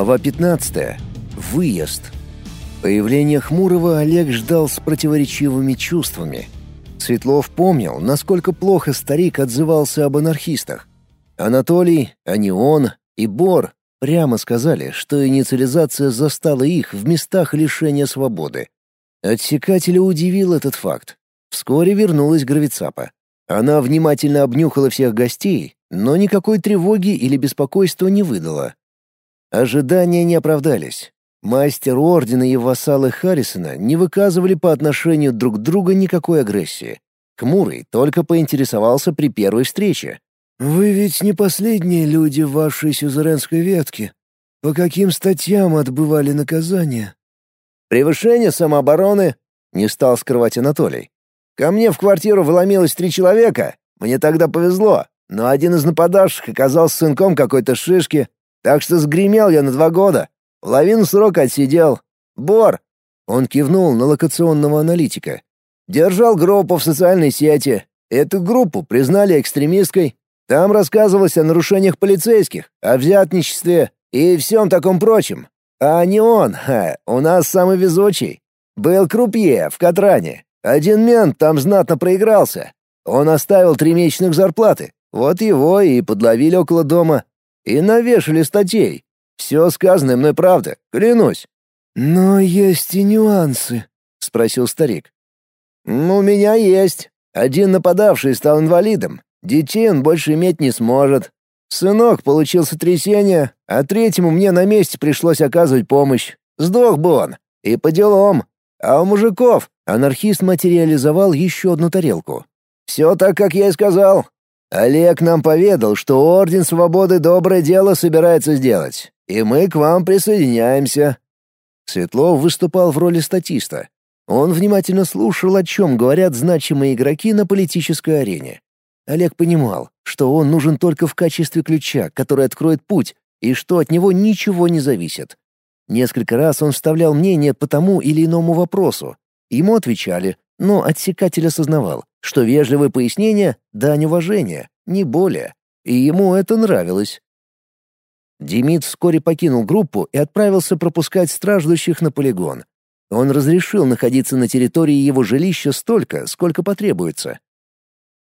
Глава 15. Выезд. Появление Хмурого Олег ждал с противоречивыми чувствами. Светлов помнил, насколько плохо старик отзывался об анархистах. Анатолий, а не он, и Бор прямо сказали, что инициализация застала их в местах лишения свободы. Отсекателя удивил этот факт. Вскоре вернулась Гравицапа. Она внимательно обнюхала всех гостей, но никакой тревоги или беспокойства не выдала. Ожидания не оправдались. Мастер Ордена и вассалы Харрисона не выказывали по отношению друг к другу никакой агрессии. Хмурый только поинтересовался при первой встрече. «Вы ведь не последние люди в вашей сюзеренской ветке. По каким статьям отбывали наказание?» «Превышение самообороны», — не стал скрывать Анатолий. «Ко мне в квартиру вломилось три человека. Мне тогда повезло, но один из нападавших оказался сынком какой-то шишки, так что сгремел я на два года. Половину срока отсидел. Бор!» Он кивнул на локационного аналитика. «Держал группу в социальной сети. Эту группу признали экстремистской. Там рассказывалось о нарушениях полицейских, о взятничестве и всем таком прочем. А не он, ха, у нас самый везучий. Был крупье в Катране. Один мент там знатно проигрался. Он оставил три месячных зарплаты. Вот его и подловили около дома. И навешали статей. Все сказанное мной правда, клянусь». «Но есть и нюансы», — спросил старик. «У меня есть. Один нападавший стал инвалидом. Детей он больше иметь не сможет. Сынок получил сотрясение, а третьему мне на месте пришлось оказывать помощь. Сдох бы он. И по делам. А у мужиков анархист материализовал еще одну тарелку. Все так, как я и сказал. Олег нам поведал, что Орден Свободы доброе дело собирается сделать, и мы к вам присоединяемся». Светлов выступал в роли статиста. Он внимательно слушал, о чем говорят значимые игроки на политической арене. Олег понимал, что он нужен только в качестве ключа, который откроет путь, и что от него ничего не зависит. Несколько раз он вставлял мнение по тому или иному вопросу. Ему отвечали, но отсекатель осознавал, что вежливое пояснение — дань уважения, не более, и ему это нравилось. Демид вскоре покинул группу и отправился пропускать страждущих на полигон. Он разрешил находиться на территории его жилища столько, сколько потребуется.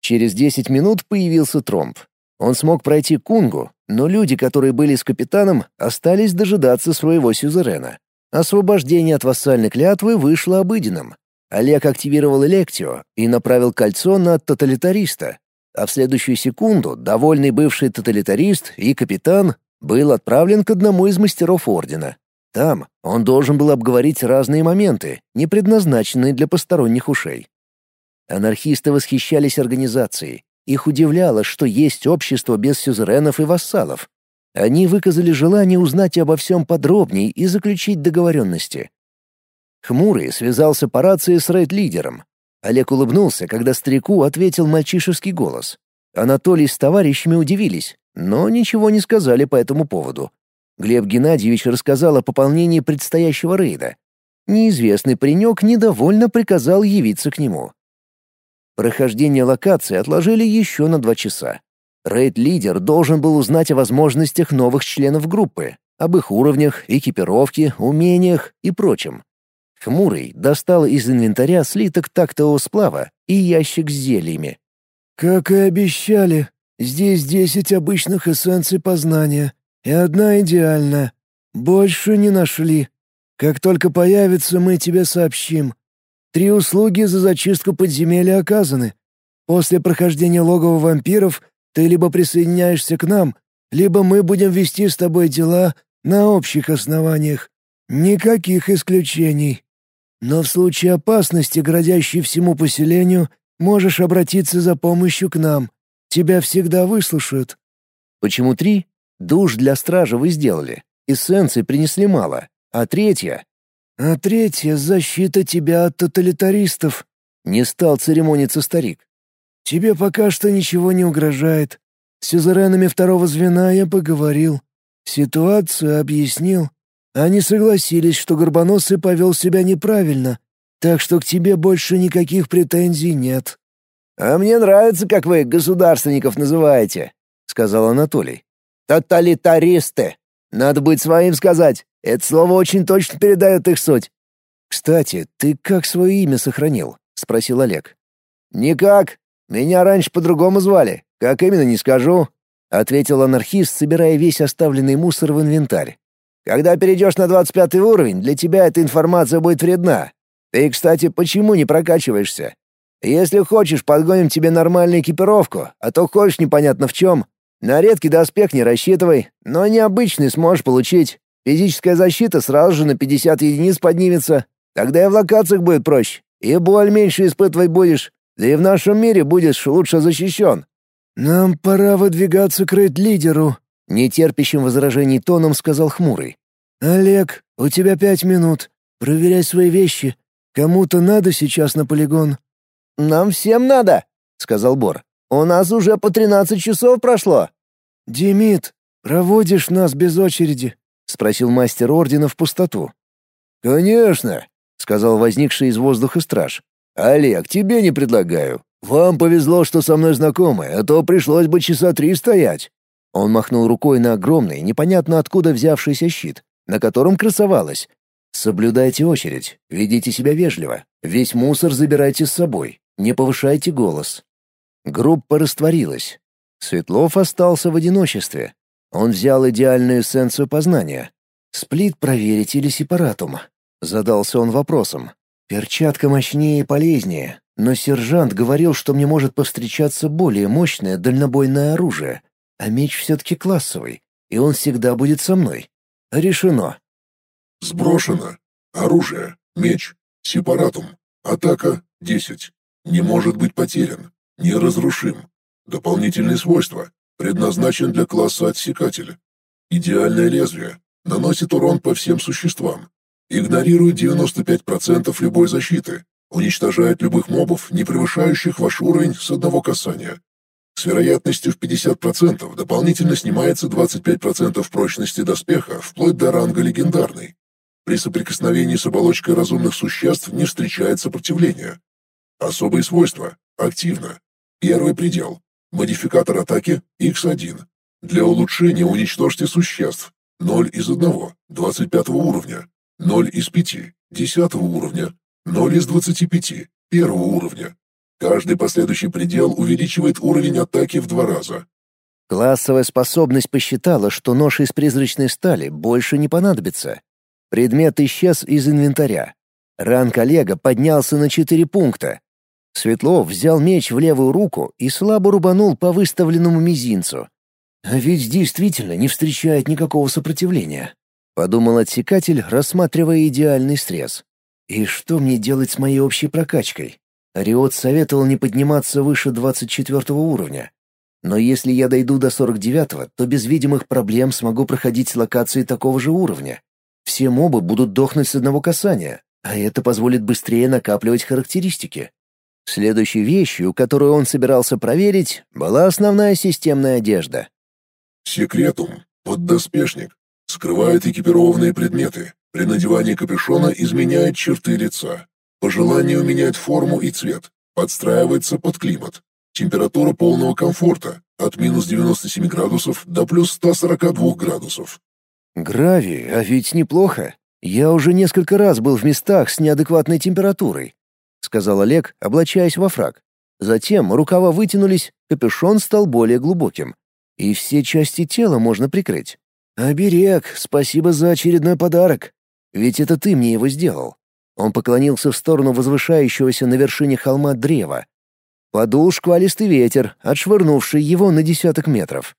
Через 10 минут появился тромб. Он смог пройти Кунгу, но люди, которые были с капитаном, остались дожидаться своего сюзерена. Освобождение от вассальной клятвы вышло обыденным. Олег активировал Электио и направил кольцо на тоталитариста, а в следующую секунду довольный бывший тоталитарист и капитан был отправлен к одному из мастеров Ордена. Там он должен был обговорить разные моменты, не предназначенные для посторонних ушей. Анархисты восхищались организацией. Их удивляло, что есть общество без сюзеренов и вассалов. Они выказали желание узнать обо всем подробней и заключить договоренности. Хмурый связался по рации с рейд-лидером. Олег улыбнулся, когда старику ответил мальчишеский голос. Анатолий с товарищами удивились, но ничего не сказали по этому поводу. Глеб Геннадьевич рассказал о пополнении предстоящего рейда. Неизвестный паренек недовольно приказал явиться к нему. Прохождение локации отложили еще на два часа. Рейд-лидер должен был узнать о возможностях новых членов группы, об их уровнях, экипировке, умениях и прочем. Хмурый достал из инвентаря слиток тактового сплава и ящик с зельями. «Как и обещали, здесь десять обычных эссенций познания и одна идеальная. Больше не нашли. Как только появится, мы тебе сообщим. Три услуги за зачистку подземелья оказаны. После прохождения логова вампиров ты либо присоединяешься к нам, либо мы будем вести с тобой дела на общих основаниях. Никаких исключений. Но в случае опасности, грозящей всему поселению, можешь обратиться за помощью к нам. Тебя всегда выслушают». «Почему три? Душ для стража вы сделали. Эссенций принесли мало. А третья?» «А третья — защита тебя от тоталитаристов», — не стал церемониться старик. «Тебе пока что ничего не угрожает. С сюзеренами второго звена я поговорил. Ситуацию объяснил. Они согласились, что Горбоносый повел себя неправильно, так что к тебе больше никаких претензий нет». «А мне нравится, как вы государственников называете», — сказал Анатолий. «Тоталитаристы. Надо быть своим сказать. Это слово очень точно передает их суть. «Кстати, ты как свое имя сохранил?» — спросил Олег. «Никак. Меня раньше по-другому звали. Как именно, не скажу», — ответил анархист, собирая весь оставленный мусор в инвентарь. «Когда перейдешь на двадцать пятый уровень, для тебя эта информация будет вредна. Ты, кстати, почему не прокачиваешься? Если хочешь, подгоним тебе нормальную экипировку, а то ходишь непонятно в чем. На редкий доспех не рассчитывай, но необычный сможешь получить. Физическая защита сразу же на 50 единиц поднимется. Тогда и в локациях будет проще. И боль меньше испытывать будешь. Да и в нашем мире будешь лучше защищен. «Нам пора выдвигаться к рейд-лидеру», — нетерпящим возражений тоном сказал Хмурый. «Олег, у тебя пять минут. Проверяй свои вещи. Кому-то надо сейчас на полигон». «Нам всем надо», — сказал Бор. «У нас уже по тринадцать часов прошло». «Демид, проводишь нас без очереди?» — спросил мастер ордена в пустоту. «Конечно», — сказал возникший из воздуха страж. «Олег, тебе не предлагаю. Вам повезло, что со мной знакомы, а то пришлось бы часа три стоять». Он махнул рукой на огромный, непонятно откуда взявшийся щит, на котором красовалось Соблюдайте очередь, ведите себя вежливо, весь мусор забирайте с собой, не повышайте голос. Группа растворилась. Светлов остался в одиночестве. Он взял идеальную эссенцию познания. Сплит проверить или сепаратум? Задался он вопросом. Перчатка мощнее и полезнее, но сержант говорил, что мне может повстречаться более мощное дальнобойное оружие, а меч все-таки классовый, и он всегда будет со мной. Решено. Сброшено. Оружие. Меч. Сепаратум. Атака. 10. Не может быть потерян. Неразрушим. Дополнительные свойства. Предназначен для класса отсекателя. Идеальное лезвие. Наносит урон по всем существам. Игнорирует 95% любой защиты. Уничтожает любых мобов, не превышающих ваш уровень с одного касания. С вероятностью в 50% дополнительно снимается 25% прочности доспеха, вплоть до ранга легендарный. При соприкосновении с оболочкой разумных существ не встречает сопротивления. Особые свойства. Активно. Первый предел. Модификатор атаки X1. Для улучшения уничтожьте существ. 0 из 1, 25 уровня. 0 из 5, 10 уровня. 0 из 25, 1 уровня. Каждый последующий предел увеличивает уровень атаки в два раза. Классовая способность посчитала, что нож из призрачной стали больше не понадобится, Предмет исчез из инвентаря. Ранг Олега поднялся на четыре пункта. Светлов взял меч в левую руку и слабо рубанул по выставленному мизинцу. «А ведь действительно не встречает никакого сопротивления», — подумал отсекатель, рассматривая идеальный срез. «И что мне делать с моей общей прокачкой?» Ариот советовал не подниматься выше 24 уровня. Но если я дойду до 49-го, то без видимых проблем смогу проходить локации такого же уровня. Все мобы будут дохнуть с одного касания, а это позволит быстрее накапливать характеристики. Следующей вещью, которую он собирался проверить, была основная системная одежда. Секретум. Поддоспешник. Скрывает экипированные предметы. При надевании капюшона изменяет черты лица. По желанию меняет форму и цвет. Подстраивается под климат. Температура полного комфорта. От минус 97 градусов до плюс 142 градусов. Гравий, а ведь неплохо. Я уже несколько раз был в местах с неадекватной температурой, сказал Олег, облачаясь во фраг. Затем рукава вытянулись, капюшон стал более глубоким, и все части тела можно прикрыть. «Оберег, спасибо за очередной подарок. Ведь это ты мне его сделал». Он поклонился в сторону возвышающегося на вершине холма древа. Подул шквалистый ветер, отшвырнувший его на десяток метров.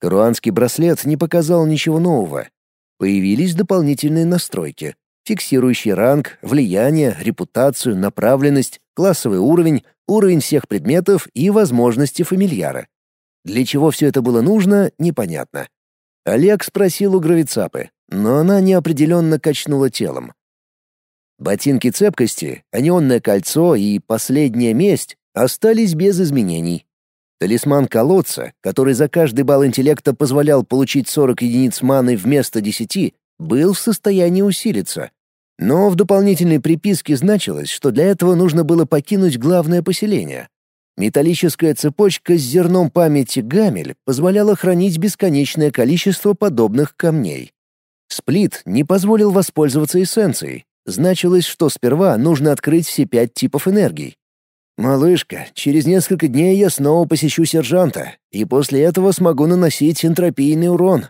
Каруанский браслет не показал ничего нового. Появились дополнительные настройки, фиксирующие ранг, влияние, репутацию, направленность, классовый уровень, уровень всех предметов и возможности фамильяра. Для чего все это было нужно, непонятно. Олег спросил у гравицапы, но она неопределенно качнула телом. Ботинки цепкости, анионное кольцо и последняя месть остались без изменений. Талисман колодца, который за каждый балл интеллекта позволял получить 40 единиц маны вместо 10, был в состоянии усилиться. Но в дополнительной приписке значилось, что для этого нужно было покинуть главное поселение. Металлическая цепочка с зерном памяти Гамель позволяла хранить бесконечное количество подобных камней. Сплит не позволил воспользоваться эссенцией. Значилось, что сперва нужно открыть все пять типов энергий. «Малышка, через несколько дней я снова посещу сержанта, и после этого смогу наносить энтропийный урон».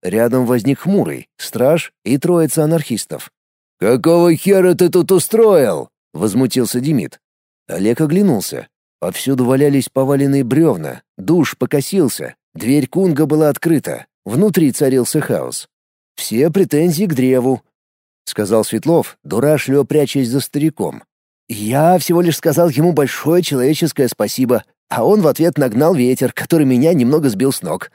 Рядом возник хмурый, страж и троица анархистов. «Какого хера ты тут устроил?» — возмутился Демид. Олег оглянулся. Повсюду валялись поваленные бревна, душ покосился, дверь кунга была открыта, внутри царился хаос. Все претензии к древу, — сказал Светлов, дурашливо прячась за стариком. «Я всего лишь сказал ему большое человеческое спасибо, а он в ответ нагнал ветер, который меня немного сбил с ног».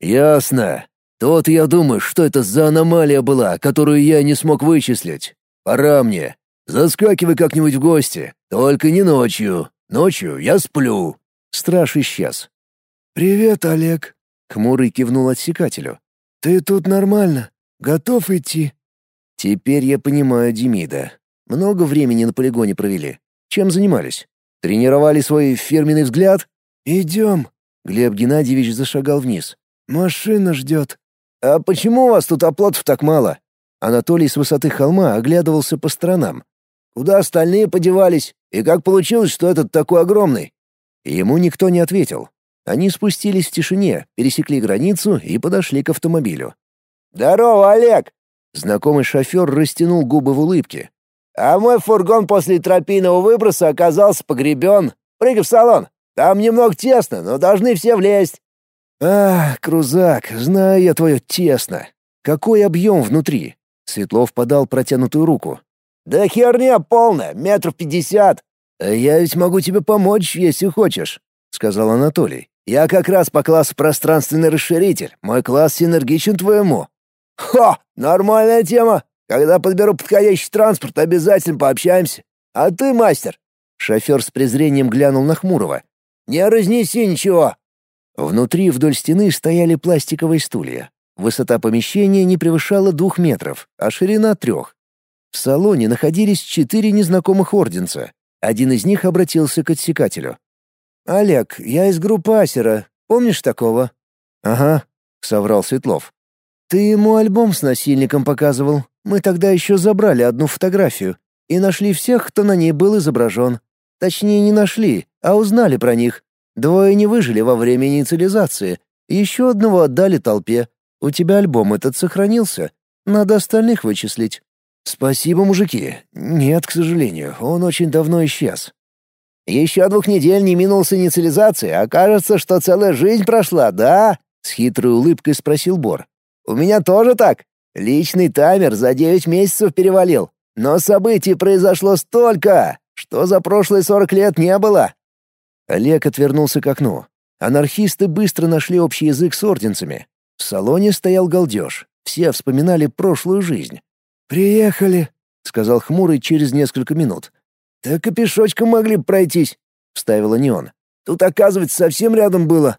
«Ясно. Тот я думаю, что это за аномалия была, которую я не смог вычислить. Пора мне. Заскакивай как-нибудь в гости, только не ночью. Ночью я сплю». Страж исчез. «Привет, Олег», — хмурый кивнул отсекателю. «Ты тут нормально? Готов идти?» Теперь я понимаю Демида. Много времени на полигоне провели. Чем занимались? Тренировали свой фирменный взгляд? Идем. Глеб Геннадьевич зашагал вниз. Машина ждет. А почему у вас тут оплотов так мало? Анатолий с высоты холма оглядывался по сторонам. Куда остальные подевались? И как получилось, что этот такой огромный? Ему никто не ответил. Они спустились в тишине, пересекли границу и подошли к автомобилю. «Здорово, Олег!» Знакомый шофер растянул губы в улыбке. «А мой фургон после тропийного выброса оказался погребен. Прыгай в салон. Там немного тесно, но должны все влезть». «А, крузак, знаю я твое тесно. Какой объем внутри?» Светлов подал протянутую руку. «Да херня полная, метров пятьдесят». «А «Я ведь могу тебе помочь, если хочешь», — сказал Анатолий. «Я как раз по классу пространственный расширитель. Мой класс синергичен твоему. «Хо! Нормальная тема! Когда подберу подходящий транспорт, обязательно пообщаемся. А ты, мастер!» Шофер с презрением глянул на Хмурого. «Не разнеси ничего!» Внутри вдоль стены стояли пластиковые стулья. Высота помещения не превышала двух метров, а ширина — трех. В салоне находились четыре незнакомых орденца. Один из них обратился к отсекателю. «Олег, я из группы Асера. Помнишь такого?» «Ага», — соврал Светлов. Ты ему альбом с насильником показывал. Мы тогда еще забрали одну фотографию и нашли всех, кто на ней был изображен. Точнее, не нашли, а узнали про них. Двое не выжили во время инициализации. Еще одного отдали толпе. У тебя альбом этот сохранился. Надо остальных вычислить. Спасибо, мужики. Нет, к сожалению, он очень давно исчез. Еще двух недель не минул с инициализации, а кажется, что целая жизнь прошла, да? С хитрой улыбкой спросил Бор. У меня тоже так. Личный таймер за девять месяцев перевалил. Но событий произошло столько, что за прошлые сорок лет не было. Олег отвернулся к окну. Анархисты быстро нашли общий язык с орденцами. В салоне стоял галдеж. Все вспоминали прошлую жизнь. «Приехали», — сказал Хмурый через несколько минут. «Так и пешочком могли пройтись», — вставила Неон. «Тут, оказывается, совсем рядом было».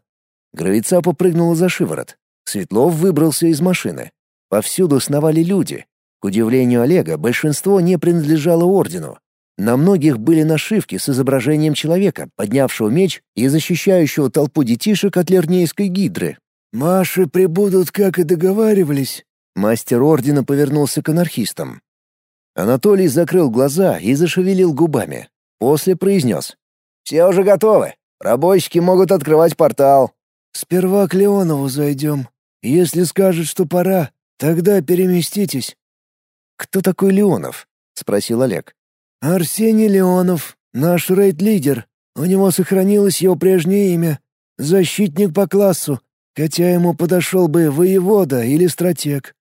Гравица попрыгнула за шиворот. Светлов выбрался из машины. Повсюду сновали люди. К удивлению Олега, большинство не принадлежало ордену. На многих были нашивки с изображением человека, поднявшего меч и защищающего толпу детишек от лернейской гидры. «Маши прибудут, как и договаривались». Мастер ордена повернулся к анархистам. Анатолий закрыл глаза и зашевелил губами. После произнес. «Все уже готовы. Рабочики могут открывать портал». «Сперва к Леонову зайдем», если скажет, что пора, тогда переместитесь». «Кто такой Леонов?» — спросил Олег. «Арсений Леонов, наш рейд-лидер. У него сохранилось его прежнее имя. Защитник по классу, хотя ему подошел бы воевода или стратег».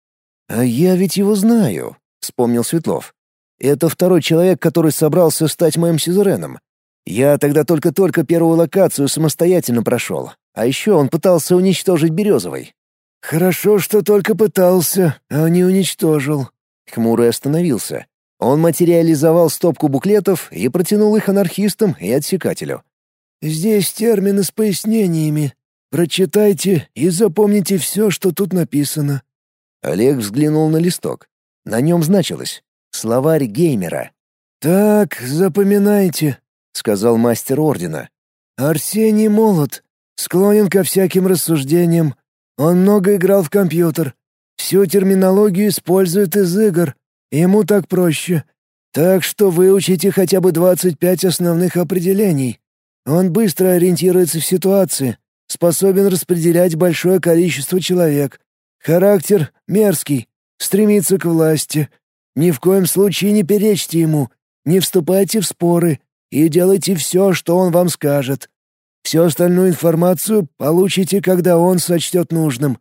«А я ведь его знаю», — вспомнил Светлов. «Это второй человек, который собрался стать моим сюзереном. Я тогда только-только первую локацию самостоятельно прошел, а еще он пытался уничтожить Березовой. «Хорошо, что только пытался, а не уничтожил». Хмурый остановился. Он материализовал стопку буклетов и протянул их анархистам и отсекателю. «Здесь термины с пояснениями. Прочитайте и запомните все, что тут написано». Олег взглянул на листок. На нем значилось «Словарь геймера». «Так, запоминайте», — сказал мастер ордена. Арсений молод, склонен ко всяким рассуждениям. Он много играл в компьютер. Всю терминологию использует из игр. Ему так проще. Так что выучите хотя бы 25 основных определений. Он быстро ориентируется в ситуации, способен распределять большое количество человек. Характер мерзкий, стремится к власти. Ни в коем случае не перечьте ему, не вступайте в споры и делайте все, что он вам скажет. Всю остальную информацию получите, когда он сочтет нужным.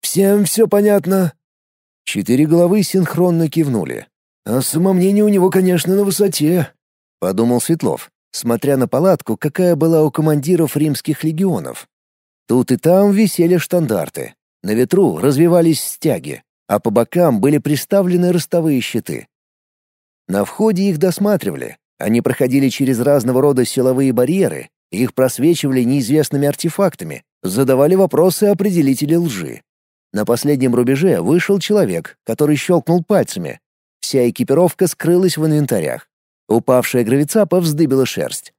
Всем все понятно?» Четыре головы синхронно кивнули. «А самомнение у него, конечно, на высоте», — подумал Светлов, смотря на палатку, какая была у командиров римских легионов. Тут и там висели штандарты. На ветру развивались стяги, а по бокам были приставлены ростовые щиты. На входе их досматривали. Они проходили через разного рода силовые барьеры, их просвечивали неизвестными артефактами, задавали вопросы определители лжи. На последнем рубеже вышел человек, который щелкнул пальцами. Вся экипировка скрылась в инвентарях. Упавшая гравицапа вздыбила шерсть.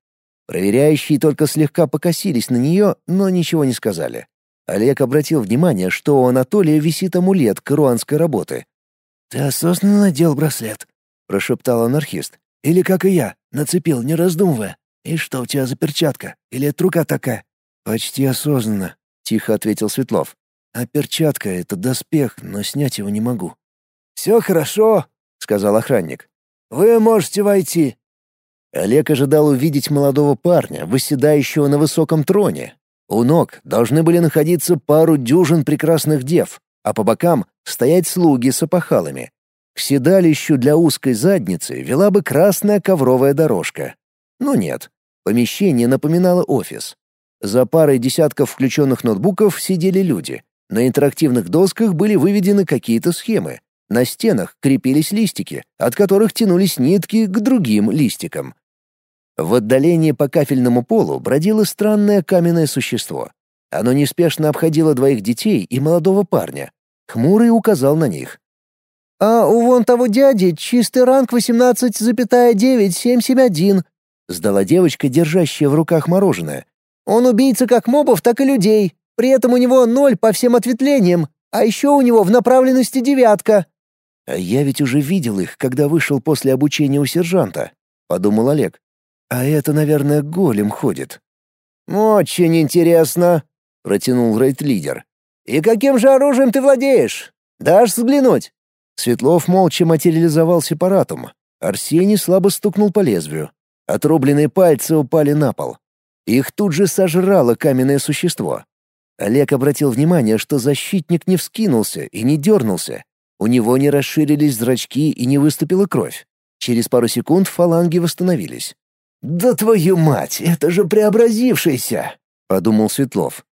Проверяющие только слегка покосились на нее, но ничего не сказали. Олег обратил внимание, что у Анатолия висит амулет каруанской работы. «Ты осознанно надел браслет?» — прошептал анархист. «Или, как и я, нацепил, не раздумывая. И что у тебя за перчатка? Или это рука такая?» «Почти осознанно», — тихо ответил Светлов. «А перчатка — это доспех, но снять его не могу». «Все хорошо», — сказал охранник. «Вы можете войти». Олег ожидал увидеть молодого парня, восседающего на высоком троне. У ног должны были находиться пару дюжин прекрасных дев, а по бокам стоять слуги с опахалами. К седалищу для узкой задницы вела бы красная ковровая дорожка. Но нет, помещение напоминало офис. За парой десятков включенных ноутбуков сидели люди. На интерактивных досках были выведены какие-то схемы. На стенах крепились листики, от которых тянулись нитки к другим листикам. В отдалении по кафельному полу бродило странное каменное существо. Оно неспешно обходило двоих детей и молодого парня. Хмурый указал на них. «А у вон того дяди чистый ранг 18,9771», сдала девочка, держащая в руках мороженое. «Он убийца как мобов, так и людей. При этом у него ноль по всем ответвлениям, а еще у него в направленности девятка». «А я ведь уже видел их, когда вышел после обучения у сержанта», — подумал Олег. «А это, наверное, голем ходит». «Очень интересно», — протянул рейд-лидер. «И каким же оружием ты владеешь? Дашь взглянуть?» Светлов молча материализовал сепаратум. Арсений слабо стукнул по лезвию. Отрубленные пальцы упали на пол. Их тут же сожрало каменное существо. Олег обратил внимание, что защитник не вскинулся и не дернулся. У него не расширились зрачки и не выступила кровь. Через пару секунд фаланги восстановились. «Да твою мать, это же преобразившийся!» — подумал Светлов.